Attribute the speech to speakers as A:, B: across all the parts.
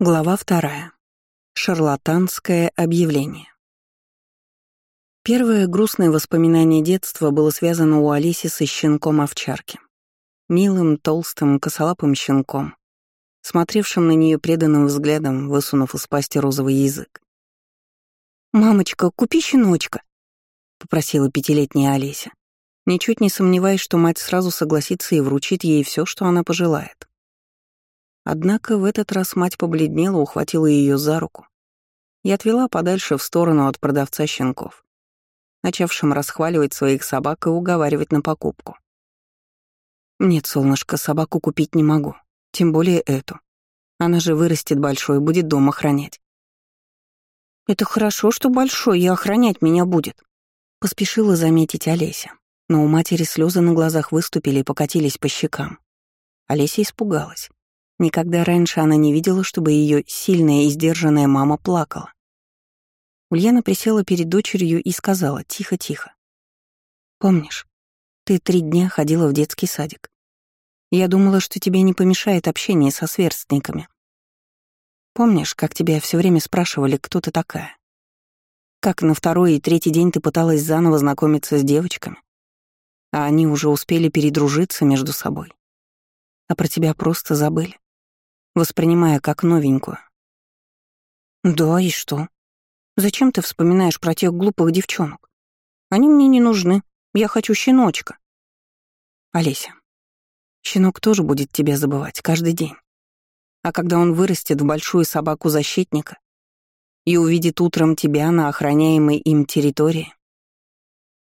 A: Глава вторая. Шарлатанское объявление. Первое грустное воспоминание детства было связано у Алиси со щенком овчарки. Милым, толстым, косолапым щенком, смотревшим на нее преданным взглядом, высунув из пасти розовый язык. «Мамочка, купи щеночка», — попросила пятилетняя Олеся, ничуть не сомневаясь, что мать сразу согласится и вручит ей все, что она пожелает. Однако в этот раз мать побледнела, ухватила ее за руку и отвела подальше в сторону от продавца щенков, начавшим расхваливать своих собак и уговаривать на покупку. «Нет, солнышко, собаку купить не могу, тем более эту. Она же вырастет большой и будет дом охранять». «Это хорошо, что большой, и охранять меня будет», — поспешила заметить Олеся. Но у матери слезы на глазах выступили и покатились по щекам. Олеся испугалась. Никогда раньше она не видела, чтобы ее сильная и сдержанная мама плакала. Ульяна присела перед дочерью и сказала тихо-тихо. «Помнишь, ты три дня ходила в детский садик. Я думала, что тебе не помешает общение со сверстниками. Помнишь, как тебя все время спрашивали, кто ты такая? Как на второй и третий день ты пыталась заново знакомиться с девочками? А они уже успели передружиться между собой. А про тебя просто забыли воспринимая как новенькую. «Да, и что? Зачем ты вспоминаешь про тех глупых девчонок? Они мне не нужны. Я хочу щеночка». «Олеся, щенок тоже будет тебя забывать каждый день. А когда он вырастет в большую собаку-защитника и увидит утром тебя на охраняемой им территории,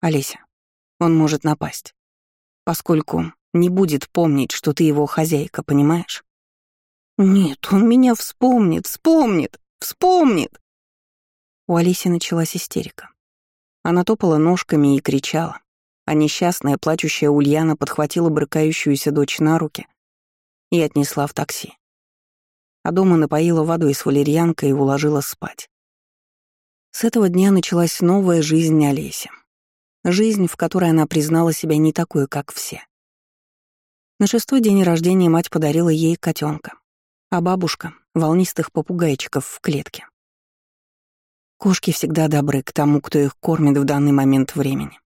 A: Олеся, он может напасть, поскольку не будет помнить, что ты его хозяйка, понимаешь? «Нет, он меня вспомнит, вспомнит, вспомнит!» У Алиси началась истерика. Она топала ножками и кричала, а несчастная плачущая Ульяна подхватила брыкающуюся дочь на руки и отнесла в такси. А дома напоила водой с валерьянкой и уложила спать. С этого дня началась новая жизнь Олеси. Жизнь, в которой она признала себя не такой, как все. На шестой день рождения мать подарила ей котенка, а бабушка — волнистых попугайчиков в клетке. Кошки всегда добры к тому, кто их кормит в данный момент времени.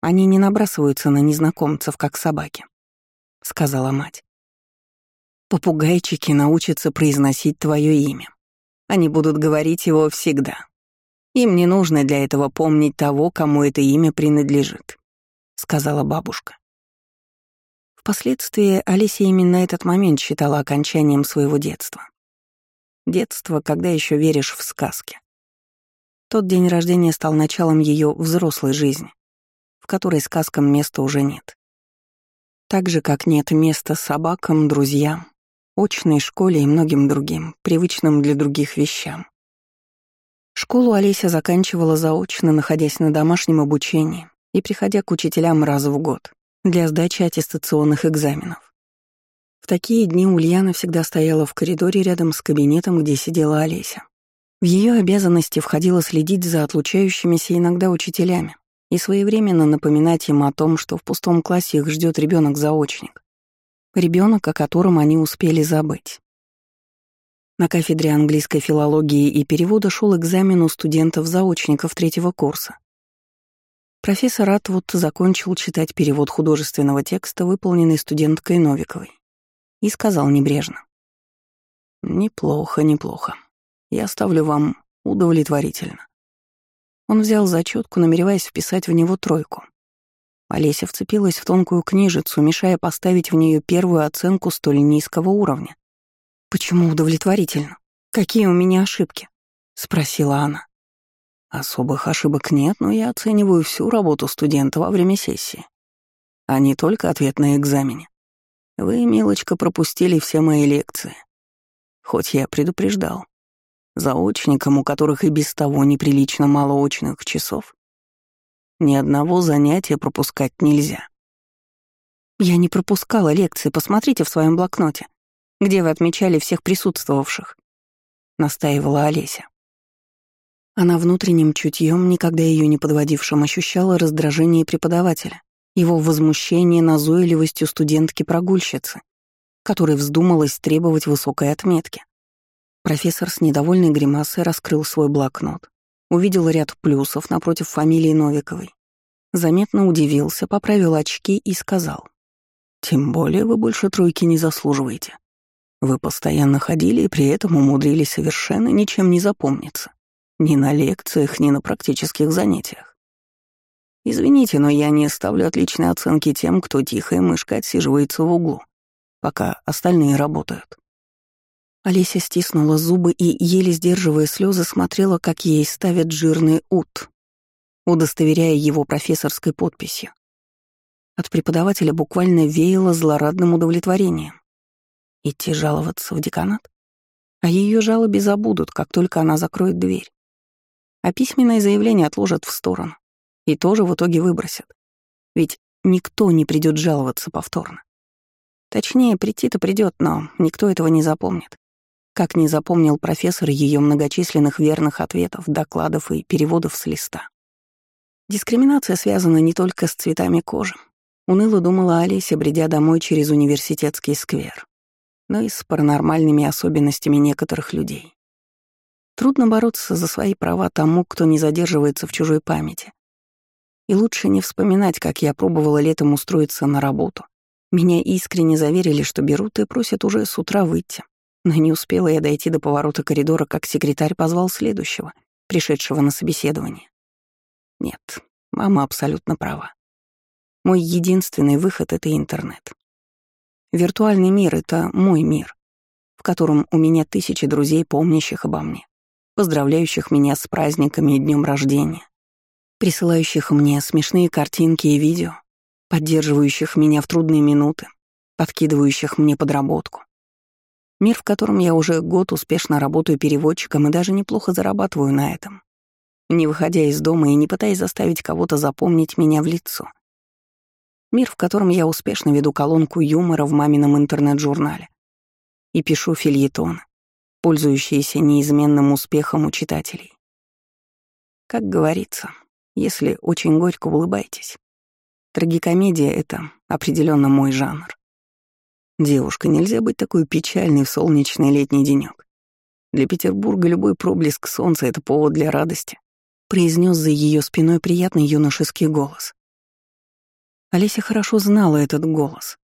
A: Они не набрасываются на незнакомцев, как собаки, — сказала мать. Попугайчики научатся произносить твое имя. Они будут говорить его всегда. Им не нужно для этого помнить того, кому это имя принадлежит, — сказала бабушка. Впоследствии Алисия именно этот момент считала окончанием своего детства. Детство, когда еще веришь в сказки. Тот день рождения стал началом ее взрослой жизни, в которой сказкам места уже нет. Так же, как нет места собакам, друзьям, очной школе и многим другим, привычным для других вещам. Школу Олеся заканчивала заочно, находясь на домашнем обучении и приходя к учителям раз в год для сдачи аттестационных экзаменов. В такие дни Ульяна всегда стояла в коридоре рядом с кабинетом, где сидела Олеся. В ее обязанности входило следить за отлучающимися иногда учителями и своевременно напоминать им о том, что в пустом классе их ждет ребенок-заочник. Ребенок, о котором они успели забыть. На кафедре английской филологии и перевода шел экзамен у студентов-заочников третьего курса, Профессор Атвуд закончил читать перевод художественного текста, выполненный студенткой Новиковой, и сказал небрежно. «Неплохо, неплохо. Я ставлю вам удовлетворительно». Он взял зачетку, намереваясь вписать в него тройку. Олеся вцепилась в тонкую книжицу, мешая поставить в нее первую оценку столь низкого уровня. «Почему удовлетворительно? Какие у меня ошибки?» — спросила она. Особых ошибок нет, но я оцениваю всю работу студента во время сессии, а не только ответ на экзамене. Вы, милочка, пропустили все мои лекции. Хоть я предупреждал. Заочникам, у которых и без того неприлично мало очных часов, ни одного занятия пропускать нельзя. Я не пропускала лекции, посмотрите в своем блокноте, где вы отмечали всех присутствовавших, настаивала Олеся. Она внутренним чутьем, никогда ее не подводившим, ощущала раздражение преподавателя, его возмущение назойливостью студентки-прогульщицы, которой вздумалось требовать высокой отметки. Профессор с недовольной гримасой раскрыл свой блокнот, увидел ряд плюсов напротив фамилии Новиковой, заметно удивился, поправил очки и сказал. «Тем более вы больше тройки не заслуживаете. Вы постоянно ходили и при этом умудрились совершенно ничем не запомниться. Ни на лекциях, ни на практических занятиях. Извините, но я не ставлю отличные оценки тем, кто тихая мышка отсиживается в углу, пока остальные работают. Олеся стиснула зубы и, еле сдерживая слезы, смотрела, как ей ставят жирный ут, удостоверяя его профессорской подписью. От преподавателя буквально веяло злорадным удовлетворением. Идти жаловаться в деканат? А ее жалобе забудут, как только она закроет дверь. А письменное заявление отложат в сторону. И тоже в итоге выбросят. Ведь никто не придет жаловаться повторно. Точнее, прийти-то придет, но никто этого не запомнит. Как не запомнил профессор ее многочисленных верных ответов, докладов и переводов с листа. Дискриминация связана не только с цветами кожи. Уныло думала Олеся, бредя домой через университетский сквер но и с паранормальными особенностями некоторых людей. Трудно бороться за свои права тому, кто не задерживается в чужой памяти. И лучше не вспоминать, как я пробовала летом устроиться на работу. Меня искренне заверили, что берут и просят уже с утра выйти. Но не успела я дойти до поворота коридора, как секретарь позвал следующего, пришедшего на собеседование. Нет, мама абсолютно права. Мой единственный выход — это интернет. Виртуальный мир — это мой мир, в котором у меня тысячи друзей, помнящих обо мне, поздравляющих меня с праздниками и днем рождения, присылающих мне смешные картинки и видео, поддерживающих меня в трудные минуты, подкидывающих мне подработку. Мир, в котором я уже год успешно работаю переводчиком и даже неплохо зарабатываю на этом, не выходя из дома и не пытаясь заставить кого-то запомнить меня в лицо — Мир, в котором я успешно веду колонку юмора в мамином интернет-журнале и пишу фильетон, пользующиеся неизменным успехом у читателей. Как говорится, если очень горько улыбайтесь. Трагикомедия — это определенно мой жанр. Девушка, нельзя быть такой печальной в солнечный летний денек. Для Петербурга любой проблеск солнца — это повод для радости, произнес за ее спиной приятный юношеский голос. Олеся хорошо знала этот голос.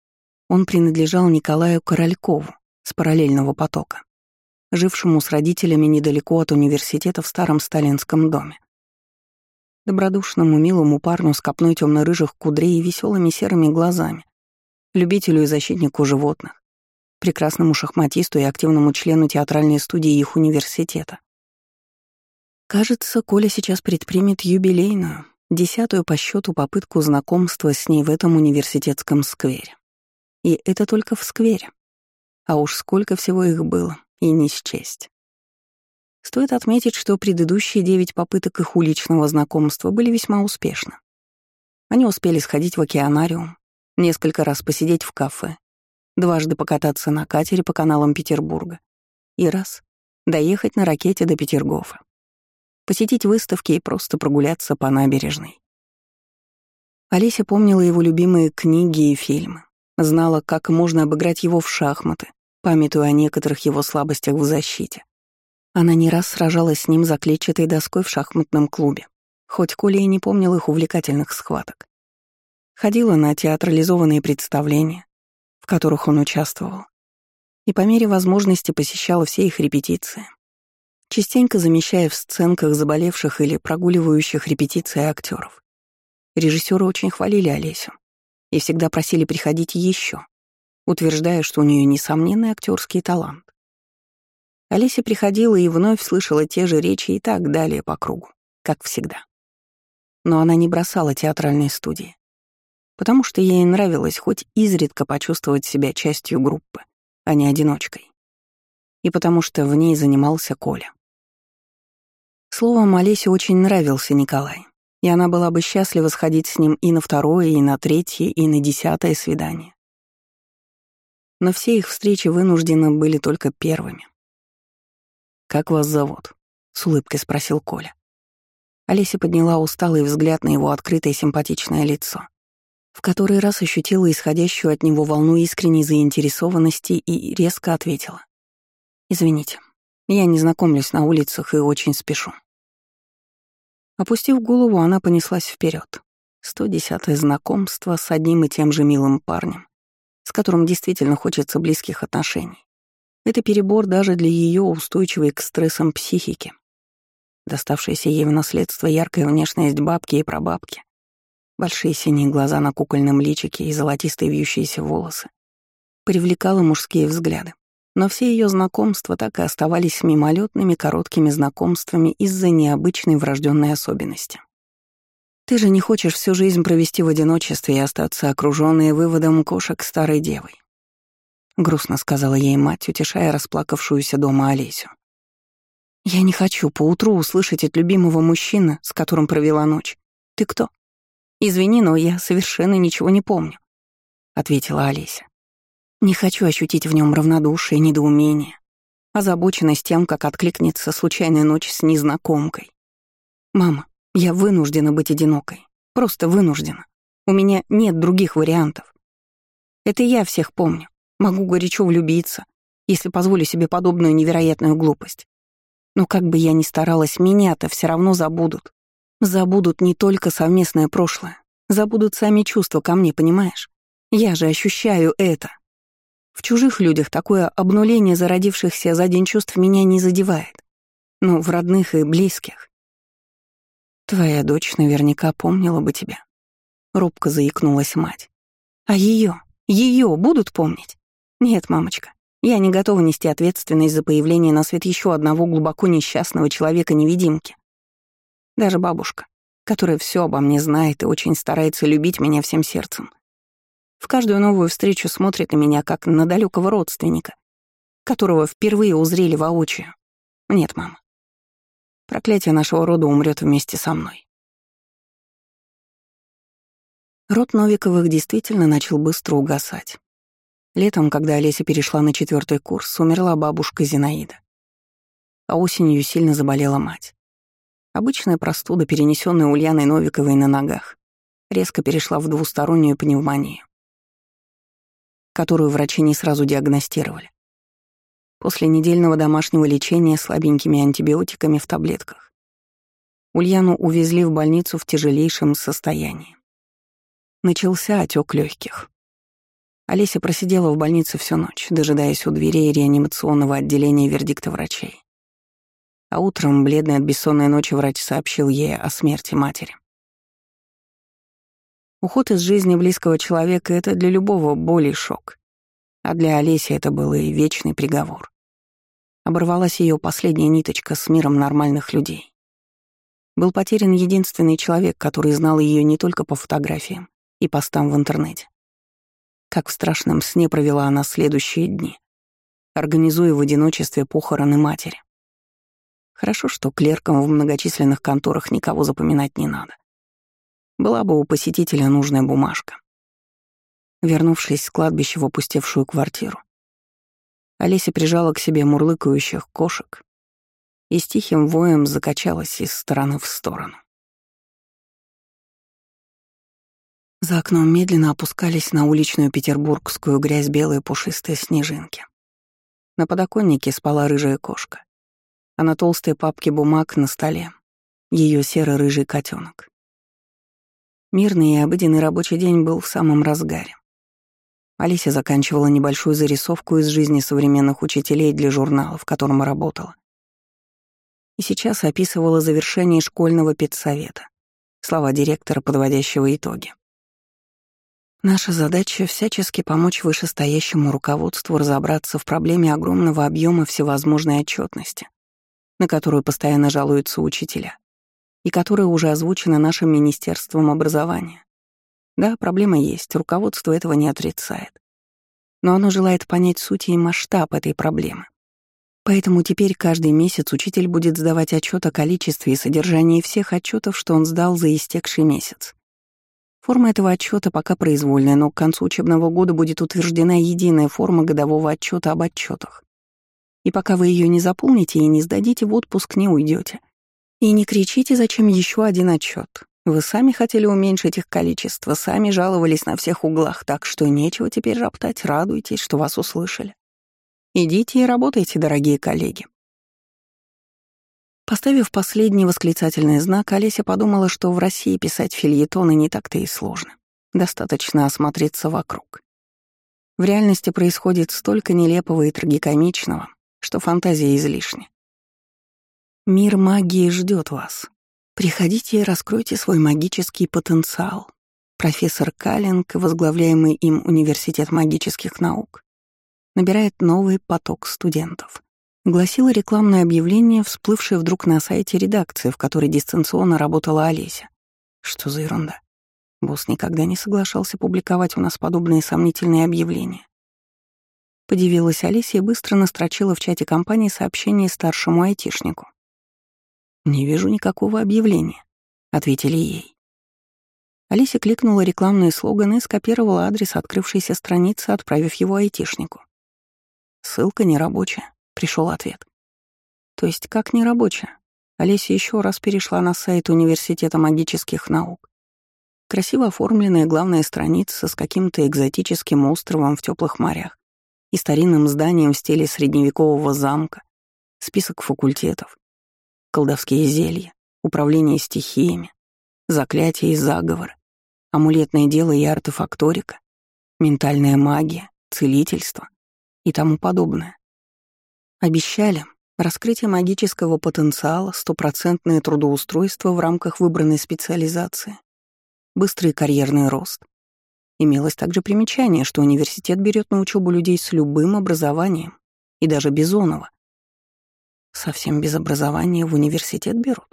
A: Он принадлежал Николаю Королькову с параллельного потока, жившему с родителями недалеко от университета в старом сталинском доме. Добродушному, милому парню с копной темно-рыжих кудрей и веселыми серыми глазами, любителю и защитнику животных, прекрасному шахматисту и активному члену театральной студии их университета. Кажется, Коля сейчас предпримет юбилейную, десятую по счету попытку знакомства с ней в этом университетском сквере. И это только в сквере. А уж сколько всего их было, и не счесть. Стоит отметить, что предыдущие девять попыток их уличного знакомства были весьма успешны. Они успели сходить в океанариум, несколько раз посидеть в кафе, дважды покататься на катере по каналам Петербурга и раз — доехать на ракете до Петергофа посетить выставки и просто прогуляться по набережной. Олеся помнила его любимые книги и фильмы, знала, как можно обыграть его в шахматы, памятуя о некоторых его слабостях в защите. Она не раз сражалась с ним за клетчатой доской в шахматном клубе, хоть Коля и не помнил их увлекательных схваток. Ходила на театрализованные представления, в которых он участвовал, и по мере возможности посещала все их репетиции, частенько замещая в сценках заболевших или прогуливающих репетиции актеров. Режиссеры очень хвалили Олесю и всегда просили приходить еще, утверждая, что у нее несомненный актерский талант. Олеся приходила и вновь слышала те же речи и так далее по кругу, как всегда. Но она не бросала театральной студии, потому что ей нравилось хоть изредка почувствовать себя частью группы, а не одиночкой. И потому что в ней занимался Коля. Словом, Олесе очень нравился Николай, и она была бы счастлива сходить с ним и на второе, и на третье, и на десятое свидание. Но все их встречи вынуждены были только первыми. «Как вас зовут?» — с улыбкой спросил Коля. Олеся подняла усталый взгляд на его открытое симпатичное лицо, в который раз ощутила исходящую от него волну искренней заинтересованности и резко ответила. «Извините, Я не знакомлюсь на улицах и очень спешу. Опустив голову, она понеслась вперед. Сто десятое знакомство с одним и тем же милым парнем, с которым действительно хочется близких отношений. Это перебор даже для ее устойчивой к стрессам психики. Доставшаяся ей в наследство яркая внешность бабки и прабабки. Большие синие глаза на кукольном личике и золотистые вьющиеся волосы. Привлекала мужские взгляды. Но все ее знакомства так и оставались мимолетными короткими знакомствами из-за необычной врожденной особенности. Ты же не хочешь всю жизнь провести в одиночестве и остаться окружённой выводом кошек старой девой. Грустно сказала ей мать, утешая расплакавшуюся дома Олесю. Я не хочу поутру услышать от любимого мужчины, с которым провела ночь. Ты кто? Извини, но я совершенно ничего не помню, ответила Олеся. Не хочу ощутить в нем равнодушие, недоумение, озабоченность тем, как откликнется случайная ночь с незнакомкой. Мама, я вынуждена быть одинокой. Просто вынуждена. У меня нет других вариантов. Это я всех помню. Могу горячо влюбиться, если позволю себе подобную невероятную глупость. Но как бы я ни старалась, меня-то все равно забудут. Забудут не только совместное прошлое, забудут сами чувства ко мне, понимаешь? Я же ощущаю это. В чужих людях такое обнуление зародившихся за день чувств меня не задевает. Но в родных и близких. Твоя дочь наверняка помнила бы тебя. Робко заикнулась мать. А ее, ее будут помнить? Нет, мамочка, я не готова нести ответственность за появление на свет еще одного глубоко несчастного человека-невидимки. Даже бабушка, которая все обо мне знает и очень старается любить меня всем сердцем, в каждую новую встречу смотрит на меня, как на далекого родственника, которого впервые узрели воочию. Нет, мама. Проклятие нашего рода умрет вместе со мной. Род Новиковых действительно начал быстро угасать. Летом, когда Олеся перешла на четвертый курс, умерла бабушка Зинаида. А осенью сильно заболела мать. Обычная простуда, перенесенная Ульяной Новиковой на ногах, резко перешла в двустороннюю пневмонию которую врачи не сразу диагностировали. После недельного домашнего лечения слабенькими антибиотиками в таблетках Ульяну увезли в больницу в тяжелейшем состоянии. Начался отек легких. Олеся просидела в больнице всю ночь, дожидаясь у дверей реанимационного отделения вердикта врачей. А утром, бледный от бессонной ночи, врач сообщил ей о смерти матери. Уход из жизни близкого человека — это для любого более шок. А для Олеси это был и вечный приговор. Оборвалась ее последняя ниточка с миром нормальных людей. Был потерян единственный человек, который знал ее не только по фотографиям и постам в интернете. Как в страшном сне провела она следующие дни, организуя в одиночестве похороны матери. Хорошо, что клеркам в многочисленных конторах никого запоминать не надо. Была бы у посетителя нужная бумажка. Вернувшись с кладбища в опустевшую квартиру, Олеся прижала к себе мурлыкающих кошек и с тихим воем закачалась из стороны в сторону. За окном медленно опускались на уличную петербургскую грязь белые пушистые снежинки. На подоконнике спала рыжая кошка, а на толстой папке бумаг на столе — ее серо-рыжий котенок. Мирный и обыденный рабочий день был в самом разгаре. Алисия заканчивала небольшую зарисовку из жизни современных учителей для журнала, в котором работала. И сейчас описывала завершение школьного педсовета, слова директора, подводящего итоги. Наша задача — всячески помочь вышестоящему руководству разобраться в проблеме огромного объема всевозможной отчетности, на которую постоянно жалуются учителя и которая уже озвучена нашим Министерством образования. Да, проблема есть, руководство этого не отрицает. Но оно желает понять суть и масштаб этой проблемы. Поэтому теперь каждый месяц учитель будет сдавать отчет о количестве и содержании всех отчетов, что он сдал за истекший месяц. Форма этого отчета пока произвольная, но к концу учебного года будет утверждена единая форма годового отчета об отчетах. И пока вы ее не заполните и не сдадите, в отпуск не уйдете. И не кричите, зачем еще один отчет. Вы сами хотели уменьшить их количество, сами жаловались на всех углах, так что нечего теперь роптать, радуйтесь, что вас услышали. Идите и работайте, дорогие коллеги. Поставив последний восклицательный знак, Олеся подумала, что в России писать фильетоны не так-то и сложно. Достаточно осмотреться вокруг. В реальности происходит столько нелепого и трагикомичного, что фантазия излишня. Мир магии ждет вас. Приходите и раскройте свой магический потенциал. Профессор Каллинг, возглавляемый им Университет магических наук, набирает новый поток студентов. Гласило рекламное объявление, всплывшее вдруг на сайте редакции, в которой дистанционно работала Олеся. Что за ерунда? Босс никогда не соглашался публиковать у нас подобные сомнительные объявления. Подивилась Олеся и быстро настрочила в чате компании сообщение старшему айтишнику. «Не вижу никакого объявления», — ответили ей. Олеся кликнула рекламные слоганы и скопировала адрес открывшейся страницы, отправив его айтишнику. Ссылка нерабочая. Пришел ответ. То есть как нерабочая? Олеся еще раз перешла на сайт Университета магических наук. Красиво оформленная главная страница с каким-то экзотическим островом в теплых морях и старинным зданием в стиле средневекового замка, список факультетов, колдовские зелья, управление стихиями, заклятия и заговоры, амулетное дело и артефакторика, ментальная магия, целительство и тому подобное. Обещали раскрытие магического потенциала, стопроцентное трудоустройство в рамках выбранной специализации, быстрый карьерный рост. Имелось также примечание, что университет берет на учебу людей с любым образованием, и даже Бизонова. Совсем без образования в университет берут?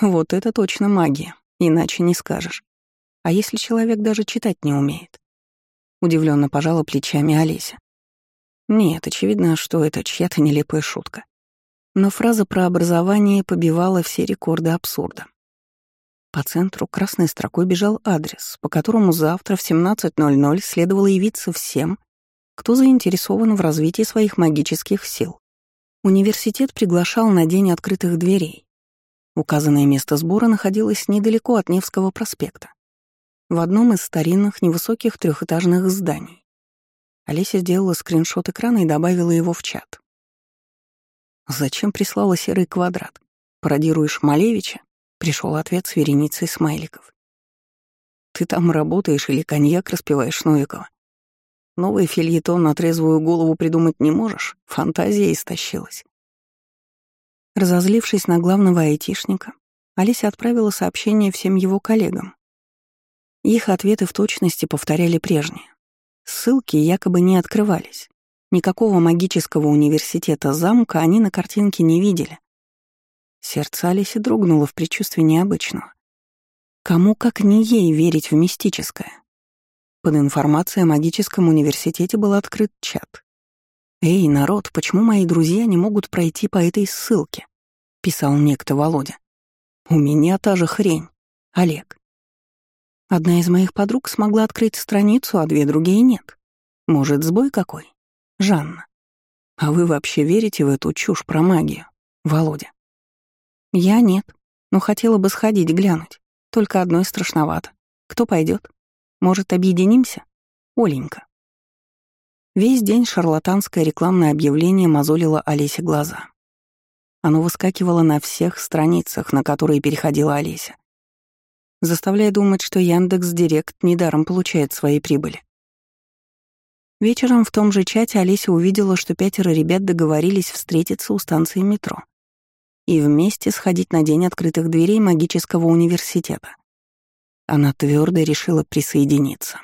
A: Вот это точно магия, иначе не скажешь. А если человек даже читать не умеет? Удивленно пожала плечами Олеся. Нет, очевидно, что это чья-то нелепая шутка. Но фраза про образование побивала все рекорды абсурда. По центру красной строкой бежал адрес, по которому завтра в 17.00 следовало явиться всем, кто заинтересован в развитии своих магических сил. Университет приглашал на День открытых дверей. Указанное место сбора находилось недалеко от Невского проспекта, в одном из старинных невысоких трехэтажных зданий. Олеся сделала скриншот экрана и добавила его в чат. «Зачем прислала серый квадрат? Пародируешь Малевича?» Пришел ответ с вереницей смайликов. «Ты там работаешь или коньяк распиваешь Новикова? Новый фильетон на трезвую голову придумать не можешь? Фантазия истощилась». Разозлившись на главного айтишника, Олеся отправила сообщение всем его коллегам. Их ответы в точности повторяли прежние. Ссылки якобы не открывались. Никакого магического университета замка они на картинке не видели. Сердце Алиси дрогнуло в предчувствии необычного. Кому, как не ей, верить в мистическое? Под информацией о магическом университете был открыт чат. «Эй, народ, почему мои друзья не могут пройти по этой ссылке?» — писал некто Володя. «У меня та же хрень. Олег, Одна из моих подруг смогла открыть страницу, а две другие нет. Может, сбой какой? Жанна. А вы вообще верите в эту чушь про магию, Володя? Я нет, но хотела бы сходить глянуть. Только одной страшновато. Кто пойдет? Может, объединимся? Оленька. Весь день шарлатанское рекламное объявление мозолило Олесе глаза. Оно выскакивало на всех страницах, на которые переходила Олеся заставляя думать, что Яндекс Директ недаром получает свои прибыли. Вечером в том же чате Олеся увидела, что пятеро ребят договорились встретиться у станции метро и вместе сходить на день открытых дверей магического университета. Она твердо решила присоединиться.